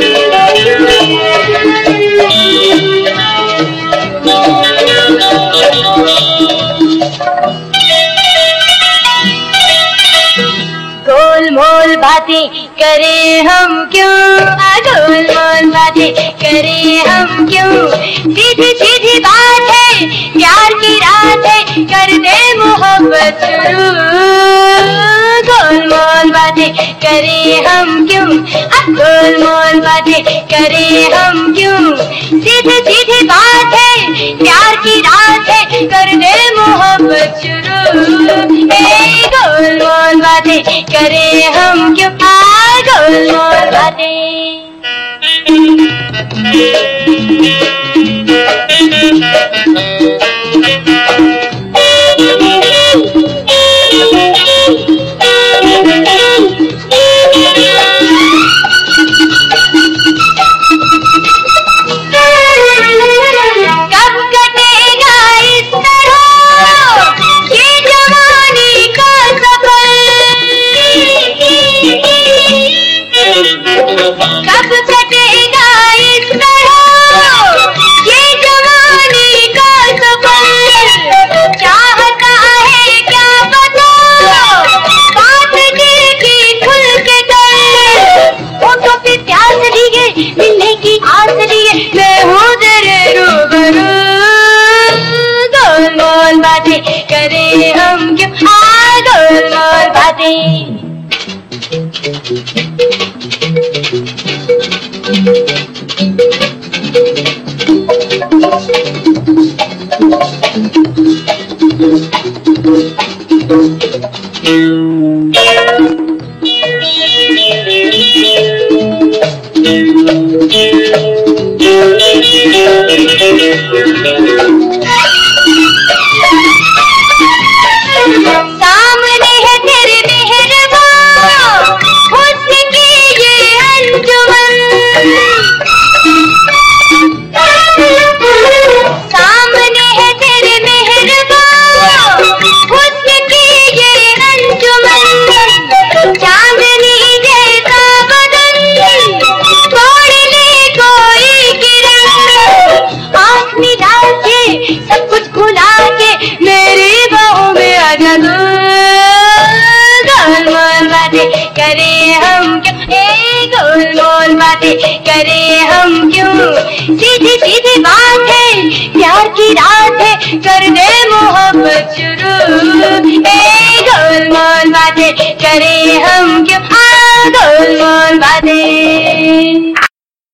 गोल बातें करें हम क्यों? आ गोल मोल बातें करें हम क्यों? सीधी सीधी बात है, प्यार की रात है, कर दे मोहब्बत शुरू। गोल मोल बातें करें हम क्यों? आ गोल मोल बातें करें हम क्यों? सीधी सीधी बात है, प्यार की रात है, कर दे मोहब्बत शुरू। गोल बातें करे हम क्यों पागल गोल मोल बातें कब कटेगा इस तरह ये जवानी का सफ़र चाहता है, क्या पता? खुल के लिए मिलने की आस मैं हूँ तेरे गोल मोल बातें करें हम क्यों? हाँ गोल मोल बातें। Música गोल बातें करे हम क्यों? सीधी सीधी बात है, प्यार की रात है, कर दे मोहब्बत शुरू। ए गोल मोल बातें करे हम क्यों? आ गोल मोल बातें।